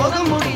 我的梦。